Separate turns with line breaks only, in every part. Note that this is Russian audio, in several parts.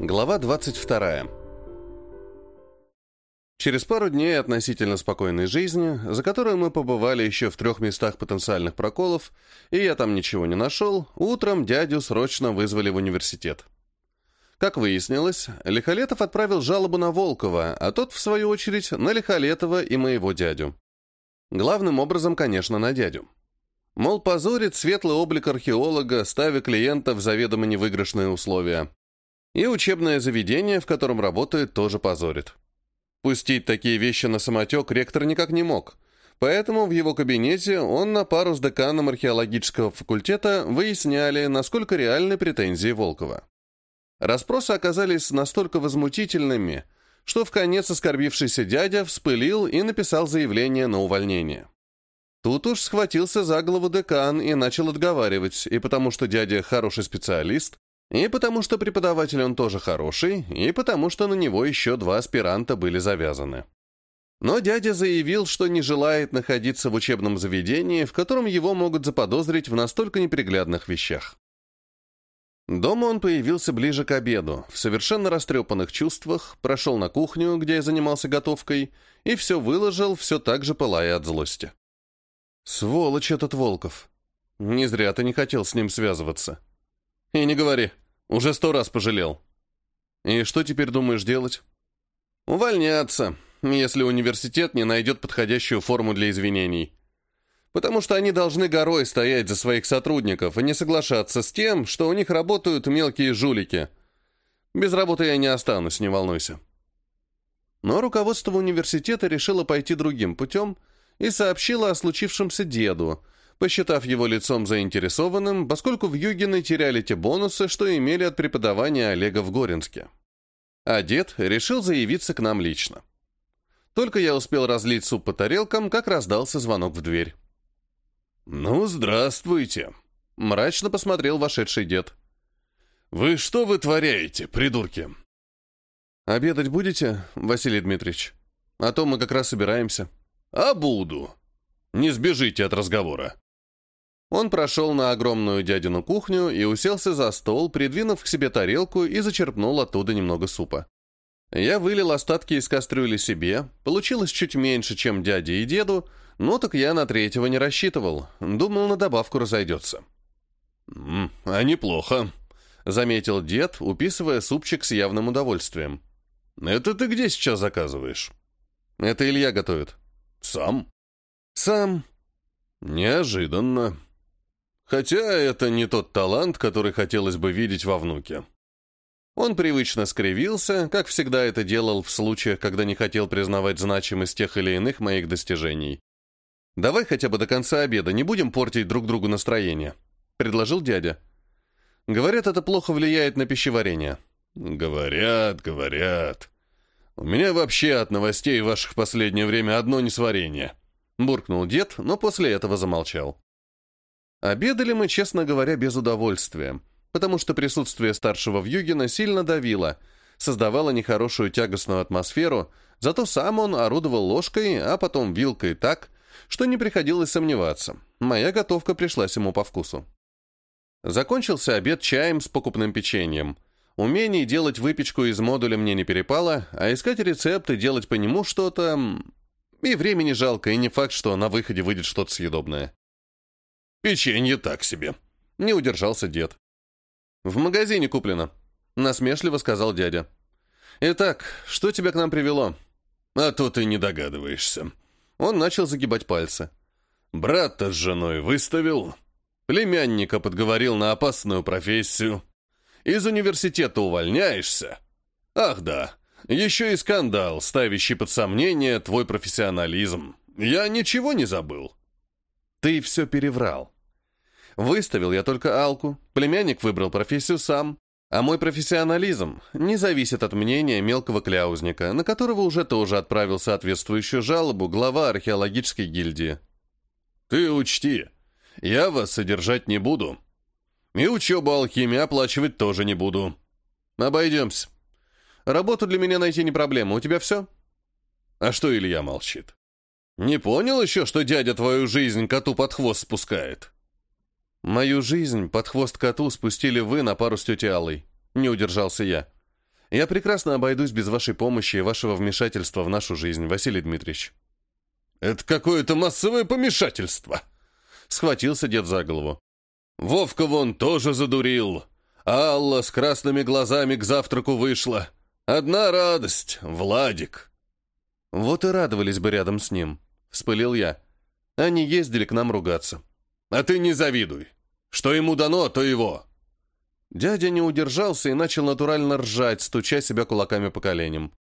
Глава 22. Через пару дней относительно спокойной жизни, за которую мы побывали еще в трех местах потенциальных проколов, и я там ничего не нашел, утром дядю срочно вызвали в университет. Как выяснилось, Лихолетов отправил жалобу на Волкова, а тот, в свою очередь, на Лихолетова и моего дядю. Главным образом, конечно, на дядю. Мол, позорит светлый облик археолога, ставя клиента в заведомо невыигрышные условия. И учебное заведение, в котором работает, тоже позорит. Пустить такие вещи на самотек ректор никак не мог, поэтому в его кабинете он на пару с деканом археологического факультета выясняли, насколько реальны претензии Волкова. Расспросы оказались настолько возмутительными, что в конец оскорбившийся дядя вспылил и написал заявление на увольнение. Тут уж схватился за голову декан и начал отговаривать, и потому что дядя хороший специалист, и потому что преподаватель он тоже хороший, и потому что на него еще два аспиранта были завязаны. Но дядя заявил, что не желает находиться в учебном заведении, в котором его могут заподозрить в настолько неприглядных вещах. Дома он появился ближе к обеду, в совершенно растрепанных чувствах, прошел на кухню, где я занимался готовкой, и все выложил, все так же пылая от злости. «Сволочь этот Волков! Не зря ты не хотел с ним связываться. И не говори. Уже сто раз пожалел. И что теперь думаешь делать? Увольняться, если университет не найдет подходящую форму для извинений. Потому что они должны горой стоять за своих сотрудников и не соглашаться с тем, что у них работают мелкие жулики. Без работы я не останусь, не волнуйся. Но руководство университета решило пойти другим путем и сообщило о случившемся деду, посчитав его лицом заинтересованным, поскольку в Югины теряли те бонусы, что имели от преподавания Олега в Горинске. А дед решил заявиться к нам лично. Только я успел разлить суп по тарелкам, как раздался звонок в дверь. «Ну, здравствуйте!» — мрачно посмотрел вошедший дед. «Вы что вытворяете, придурки?» «Обедать будете, Василий Дмитриевич? А то мы как раз собираемся». «А буду. Не сбежите от разговора». Он прошел на огромную дядину кухню и уселся за стол, придвинув к себе тарелку и зачерпнул оттуда немного супа. Я вылил остатки из кастрюли себе, получилось чуть меньше, чем дяде и деду, но так я на третьего не рассчитывал, думал, на добавку разойдется. «М «А неплохо», — заметил дед, уписывая супчик с явным удовольствием. «Это ты где сейчас заказываешь?» «Это Илья готовит». «Сам?» «Сам». «Неожиданно», Хотя это не тот талант, который хотелось бы видеть во внуке. Он привычно скривился, как всегда это делал в случаях, когда не хотел признавать значимость тех или иных моих достижений. «Давай хотя бы до конца обеда не будем портить друг другу настроение», — предложил дядя. «Говорят, это плохо влияет на пищеварение». «Говорят, говорят. У меня вообще от новостей ваших последнее время одно несварение», — буркнул дед, но после этого замолчал. Обедали мы, честно говоря, без удовольствия, потому что присутствие старшего Вьюгина сильно давило, создавало нехорошую тягостную атмосферу, зато сам он орудовал ложкой, а потом вилкой так, что не приходилось сомневаться. Моя готовка пришлась ему по вкусу. Закончился обед чаем с покупным печеньем. Умений делать выпечку из модуля мне не перепало, а искать рецепты, делать по нему что-то... И времени жалко, и не факт, что на выходе выйдет что-то съедобное. «Печенье так себе», — не удержался дед. «В магазине куплено», — насмешливо сказал дядя. «Итак, что тебя к нам привело?» «А то ты не догадываешься». Он начал загибать пальцы. «Брата с женой выставил, племянника подговорил на опасную профессию. Из университета увольняешься? Ах да, еще и скандал, ставящий под сомнение твой профессионализм. Я ничего не забыл». Ты все переврал. Выставил я только Алку, племянник выбрал профессию сам, а мой профессионализм не зависит от мнения мелкого кляузника, на которого уже тоже отправил соответствующую жалобу глава археологической гильдии. Ты учти, я вас содержать не буду. И учебу алхимии оплачивать тоже не буду. Обойдемся. Работу для меня найти не проблема. У тебя все? А что Илья молчит? Не понял еще, что дядя твою жизнь коту под хвост спускает? Мою жизнь под хвост коту спустили вы на пару с тетей Аллой. Не удержался я. Я прекрасно обойдусь без вашей помощи и вашего вмешательства в нашу жизнь, Василий Дмитриевич». «Это какое-то массовое помешательство!» Схватился дед за голову. «Вовка вон тоже задурил. Алла с красными глазами к завтраку вышла. Одна радость — Владик».
«Вот и радовались бы рядом с ним», — вспылил я. Они ездили к нам ругаться.
«А ты не завидуй. Что ему дано, то его».
Дядя не удержался и начал натурально ржать, стуча себя кулаками по коленям.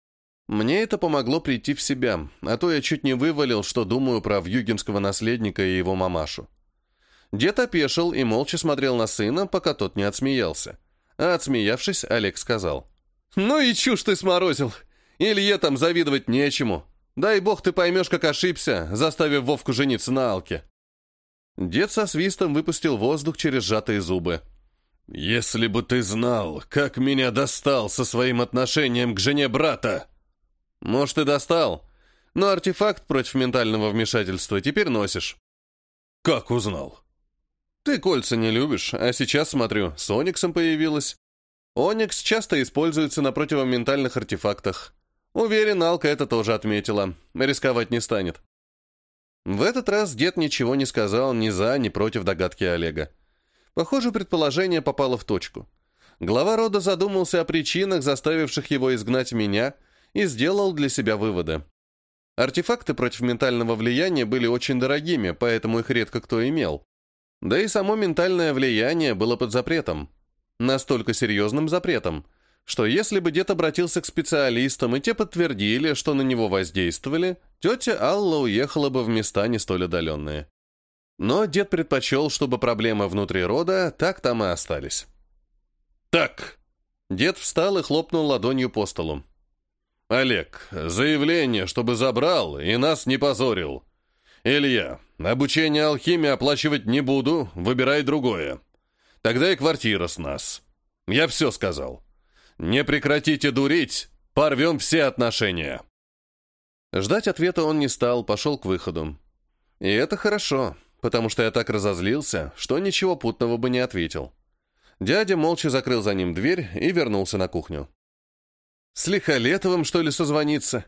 Мне это помогло прийти в себя, а то я чуть не вывалил, что думаю про вьюгинского наследника и его мамашу. Дед опешил и молча смотрел на сына, пока тот не отсмеялся. А отсмеявшись, Олег сказал. «Ну и чушь ты сморозил! Илье там завидовать нечему. Дай бог ты поймешь, как ошибся, заставив Вовку жениться на Алке». Дед со свистом выпустил воздух через сжатые зубы.
«Если бы ты знал, как меня достал со своим отношением к жене брата!»
«Может, и достал, но артефакт против ментального вмешательства теперь носишь».
«Как узнал?»
«Ты кольца не любишь, а сейчас, смотрю, с Ониксом появилась. Оникс часто используется на противоментальных артефактах. Уверен, Алка это тоже отметила. Рисковать не станет». В этот раз дед ничего не сказал ни за, ни против догадки Олега. Похоже, предположение попало в точку. Глава рода задумался о причинах, заставивших его изгнать меня, и сделал для себя выводы. Артефакты против ментального влияния были очень дорогими, поэтому их редко кто имел. Да и само ментальное влияние было под запретом. Настолько серьезным запретом, что если бы дед обратился к специалистам, и те подтвердили, что на него воздействовали, тетя Алла уехала бы в места не столь отдаленные. Но дед предпочел, чтобы проблемы внутри рода так там и остались.
«Так!»
Дед встал и хлопнул ладонью по столу.
«Олег, заявление, чтобы забрал и нас не позорил. Илья, обучение алхимии оплачивать не буду, выбирай другое. Тогда и квартира с нас. Я все сказал. Не прекратите дурить, порвем все отношения».
Ждать ответа он не стал, пошел к выходу. И это хорошо потому что я так разозлился, что ничего путного бы не ответил. Дядя молча закрыл за ним дверь и вернулся на кухню. С Лихолетовым, что ли, созвониться?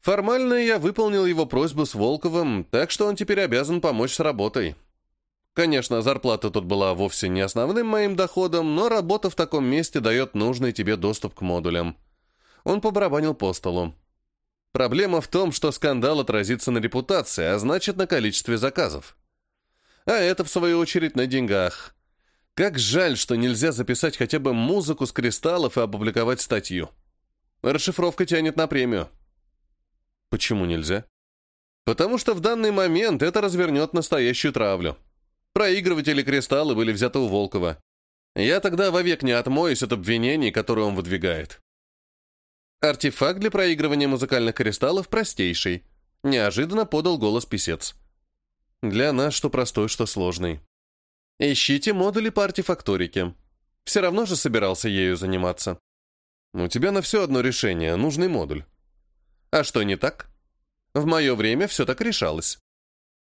Формально я выполнил его просьбу с Волковым, так что он теперь обязан помочь с работой. Конечно, зарплата тут была вовсе не основным моим доходом, но работа в таком месте дает нужный тебе доступ к модулям. Он побарабанил по столу. Проблема в том, что скандал отразится на репутации, а значит, на количестве заказов. А это, в свою очередь, на деньгах. Как жаль, что нельзя записать хотя бы музыку с кристаллов и опубликовать статью. Расшифровка тянет на премию. Почему нельзя? Потому что в данный момент это развернет настоящую травлю. Проигрыватели кристаллы были взяты у Волкова. Я тогда вовек не отмоюсь от обвинений, которые он выдвигает. Артефакт для проигрывания музыкальных кристаллов простейший. Неожиданно подал голос писец. Для нас что простой, что сложный. Ищите модули по артефакторике. Все равно же собирался ею заниматься. У тебя на все одно решение, нужный модуль. А что не так? В мое время все так решалось.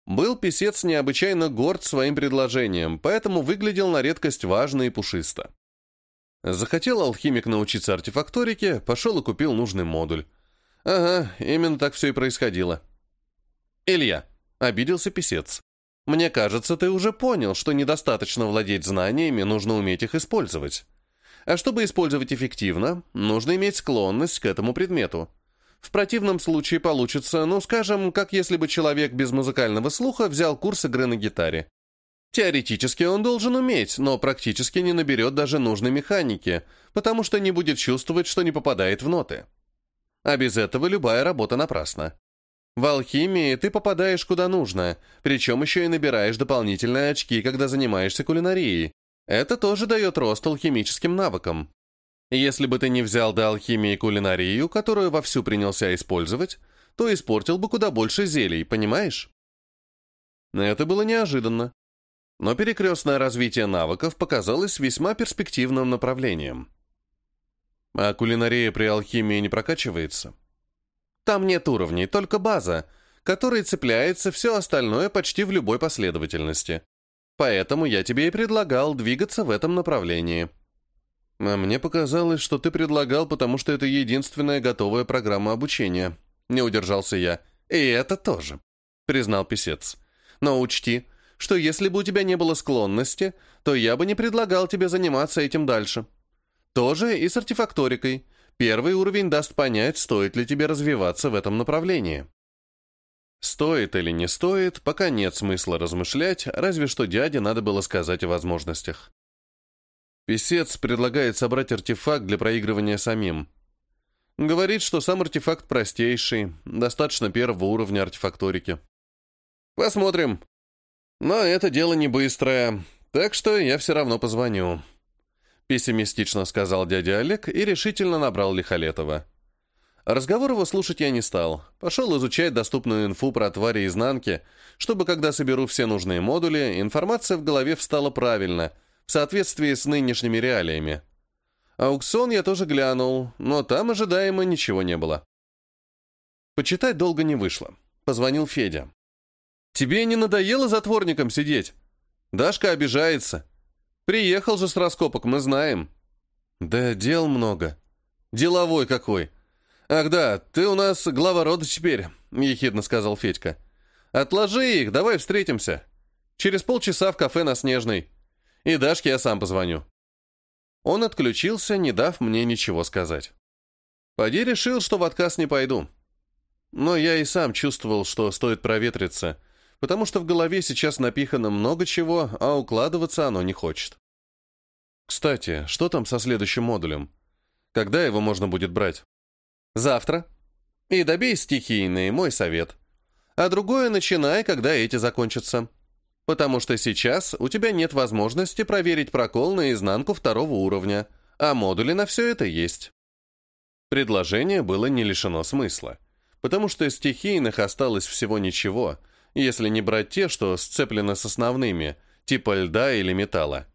Был писец необычайно горд своим предложением, поэтому выглядел на редкость важно и пушисто. Захотел алхимик научиться артефакторике, пошел и купил нужный модуль. Ага, именно так все и происходило. Илья, Обиделся писец. Мне кажется, ты уже понял, что недостаточно владеть знаниями, нужно уметь их использовать. А чтобы использовать эффективно, нужно иметь склонность к этому предмету. В противном случае получится, ну, скажем, как если бы человек без музыкального слуха взял курс игры на гитаре. Теоретически он должен уметь, но практически не наберет даже нужной механики, потому что не будет чувствовать, что не попадает в ноты. А без этого любая работа напрасна. В алхимии ты попадаешь куда нужно, причем еще и набираешь дополнительные очки, когда занимаешься кулинарией. Это тоже дает рост алхимическим навыкам. Если бы ты не взял до алхимии кулинарию, которую вовсю принялся использовать, то испортил бы куда больше зелий, понимаешь? Это было неожиданно. Но перекрестное развитие навыков показалось весьма перспективным направлением. А кулинария при алхимии не прокачивается? Там нет уровней, только база, которой цепляется все остальное почти в любой последовательности. Поэтому я тебе и предлагал двигаться в этом направлении.
А мне показалось, что ты предлагал, потому что это единственная готовая программа обучения. Не удержался я. И это тоже, признал писец. Но учти, что если бы у тебя не было склонности, то я бы не предлагал тебе заниматься этим дальше. Тоже и с артефакторикой. Первый уровень даст понять, стоит ли тебе развиваться в этом направлении. Стоит или не стоит, пока нет смысла размышлять, разве что дяде надо было сказать о возможностях. Песец предлагает собрать артефакт для проигрывания самим. Говорит, что сам артефакт простейший, достаточно первого уровня артефакторики. Посмотрим. Но это дело не быстрое, так что я все равно позвоню. Пессимистично сказал дядя Олег и решительно набрал Лихолетова. Разговор его слушать я не стал. Пошел изучать доступную инфу про твари изнанки, чтобы, когда соберу все нужные модули, информация в голове встала правильно, в соответствии с нынешними реалиями. Аукцион я тоже глянул, но там ожидаемо ничего не было. Почитать долго не вышло. Позвонил Федя. «Тебе не надоело затворником сидеть? Дашка обижается. Приехал же с раскопок, мы знаем». «Да дел много. Деловой какой. «Ах да, ты у нас глава рода теперь», — ехидно сказал Федька. «Отложи их, давай встретимся. Через полчаса в кафе на Снежной. И Дашке я сам позвоню». Он отключился, не дав мне ничего сказать. Поди решил, что в отказ не пойду. Но я и сам чувствовал, что стоит проветриться, потому что в голове сейчас напихано много чего, а укладываться оно не хочет. Кстати, что там со следующим модулем? Когда его можно будет брать? Завтра. И добей стихийные, мой совет. А другое начинай, когда эти закончатся. Потому что сейчас у тебя нет возможности проверить прокол на изнанку второго уровня, а модули на все это есть. Предложение было не лишено смысла, потому что стихийных осталось всего ничего, если не брать те, что сцеплены с основными, типа льда или металла.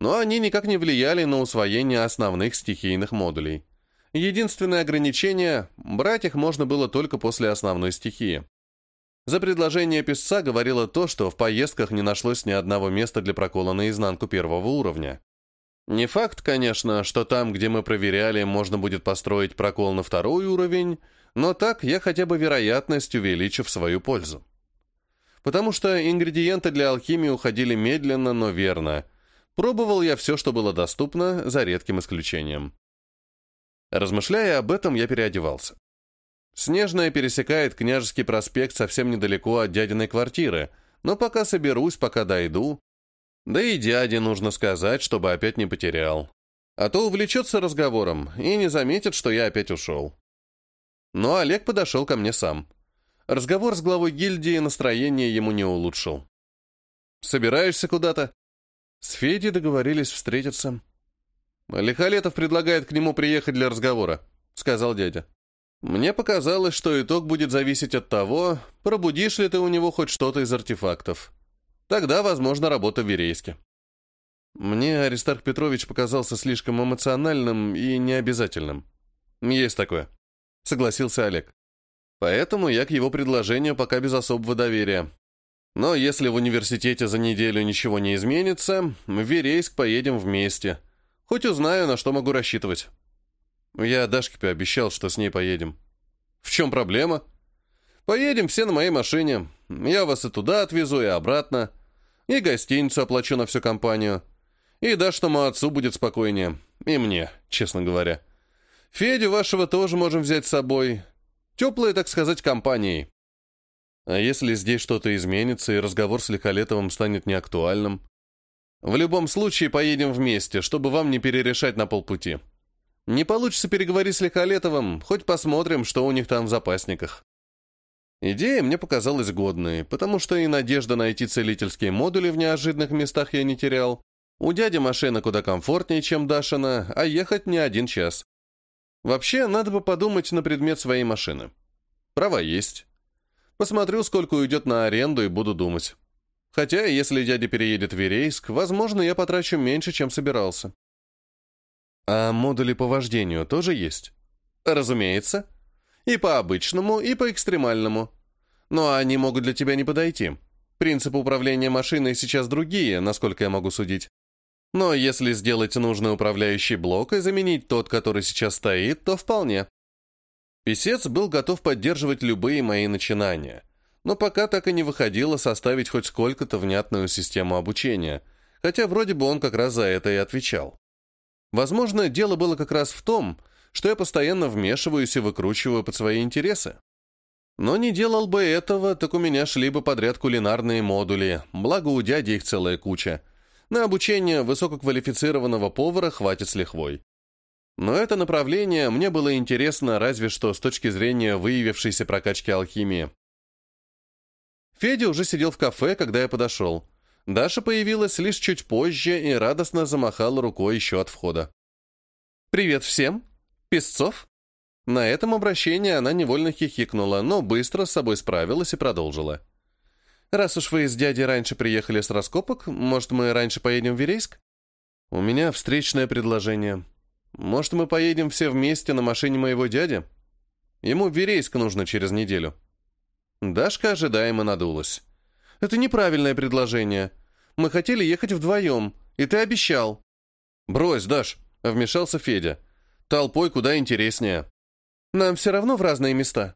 Но они никак не влияли на усвоение основных стихийных модулей. Единственное ограничение – брать их можно было только после основной стихии. За предложение писца говорило то, что в поездках не нашлось ни одного места для прокола на изнанку первого уровня. Не факт, конечно, что там, где мы проверяли, можно будет построить прокол на второй уровень, но так я хотя бы вероятность увеличу в свою пользу. Потому что ингредиенты для алхимии уходили медленно, но верно. Пробовал я все, что было доступно, за редким исключением. Размышляя об этом, я переодевался. Снежная пересекает Княжеский проспект совсем недалеко от дядиной квартиры, но пока соберусь, пока дойду. Да и дяде нужно сказать, чтобы опять не потерял. А то увлечется разговором и не заметит, что я опять ушел. Но Олег подошел ко мне сам. Разговор с главой гильдии настроение ему не улучшил. «Собираешься куда-то?» С Федей договорились встретиться. «Лихолетов предлагает к нему приехать для разговора», — сказал дядя. «Мне показалось, что итог будет зависеть от того, пробудишь ли ты у него хоть что-то из артефактов. Тогда, возможно, работа в Верейске». Мне Аристарх Петрович показался слишком эмоциональным и необязательным. «Есть такое», — согласился Олег. «Поэтому я к его предложению пока без особого доверия. Но если в университете за неделю ничего не изменится, в Верейск поедем вместе». Хоть узнаю, на что могу рассчитывать. Я Дашке пообещал, что с ней поедем. В чем проблема? Поедем все на моей машине. Я вас и туда отвезу, и обратно. И гостиницу оплачу на всю компанию. И Даштому отцу будет спокойнее. И мне, честно говоря. Федю вашего тоже можем взять с собой. Теплые, так сказать, компанией. А если здесь что-то изменится, и разговор с Лихолетовым станет неактуальным? В любом случае поедем вместе, чтобы вам не перерешать на полпути. Не получится переговорить с Лихолетовым, хоть посмотрим, что у них там в запасниках. Идея мне показалась годной, потому что и надежда найти целительские модули в неожиданных местах я не терял. У дяди машина куда комфортнее, чем Дашина, а ехать не один час. Вообще, надо бы подумать на предмет своей машины. Права есть. Посмотрю, сколько уйдет на аренду и буду думать. Хотя, если дядя переедет в Верейск, возможно, я потрачу меньше, чем собирался. А модули по вождению тоже есть? Разумеется. И по обычному, и по экстремальному. Но они могут для тебя не подойти. Принципы управления машиной сейчас другие, насколько я могу судить.
Но если сделать нужный управляющий блок и заменить тот, который сейчас стоит, то вполне. Песец был готов поддерживать любые мои начинания, но пока так и не выходило составить хоть сколько-то внятную систему обучения, хотя вроде бы он как раз за это и отвечал. Возможно, дело было как раз в том, что я постоянно вмешиваюсь и выкручиваю под свои интересы. Но не делал бы этого, так у меня шли бы подряд кулинарные модули, благо у дяди их целая куча. На обучение высококвалифицированного повара хватит с лихвой. Но это направление мне было интересно разве что с точки зрения выявившейся прокачки алхимии. Федя уже сидел в кафе, когда я подошел. Даша появилась лишь чуть позже и радостно замахала рукой еще от входа. «Привет всем! Песцов?» На этом обращении она невольно хихикнула, но быстро с собой справилась и продолжила. «Раз уж вы с дядей раньше приехали с раскопок, может, мы раньше поедем в Верейск?» «У меня встречное предложение. Может, мы поедем все вместе на машине моего дяди? Ему в Верейск нужно через неделю». Дашка ожидаемо надулась. «Это неправильное предложение. Мы хотели ехать вдвоем, и ты обещал». «Брось, Даш», — вмешался Федя. «Толпой куда интереснее». Нам все равно в разные места.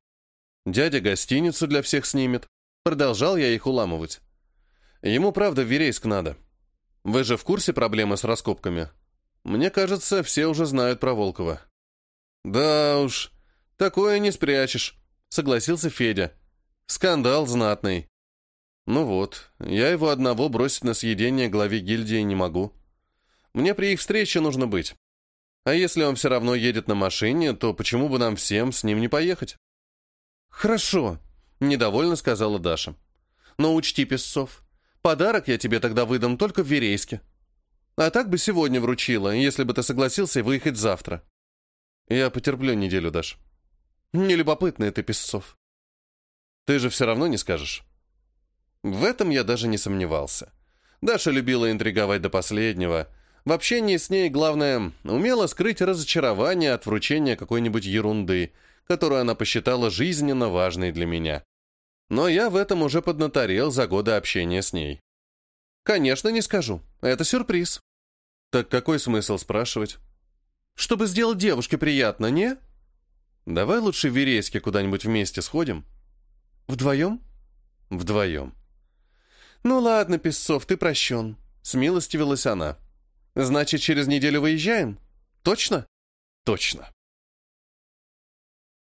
Дядя гостиницу для всех снимет. Продолжал я их уламывать. Ему, правда, в Верейск надо. Вы же в курсе проблемы с раскопками? Мне кажется, все уже знают про Волкова. Да уж, такое не спрячешь, согласился Федя. Скандал знатный. Ну вот, я его одного бросить на съедение главе гильдии не могу. Мне при их встрече нужно быть. А если он все равно едет на машине, то почему бы нам всем с ним не поехать? Хорошо, недовольно сказала Даша. Но учти, Песцов, подарок я тебе тогда выдам только в Верейске. А так бы сегодня вручила, если бы ты согласился выехать завтра. Я потерплю неделю, Даш. Нелюбопытный ты, Песцов. Ты же все равно не скажешь. В этом я даже не сомневался. Даша любила интриговать до последнего — в общении с ней главное — умело скрыть разочарование от вручения какой-нибудь ерунды, которую она посчитала жизненно важной для меня. Но я в этом уже поднаторел за годы общения с ней. Конечно, не скажу. Это сюрприз. Так какой смысл спрашивать? Чтобы сделать девушке приятно, не? Давай лучше в Верейске куда-нибудь вместе сходим. Вдвоем? Вдвоем. Ну ладно, Песцов, ты прощен. Смилостивилась она. Значит, через неделю выезжаем? Точно? Точно.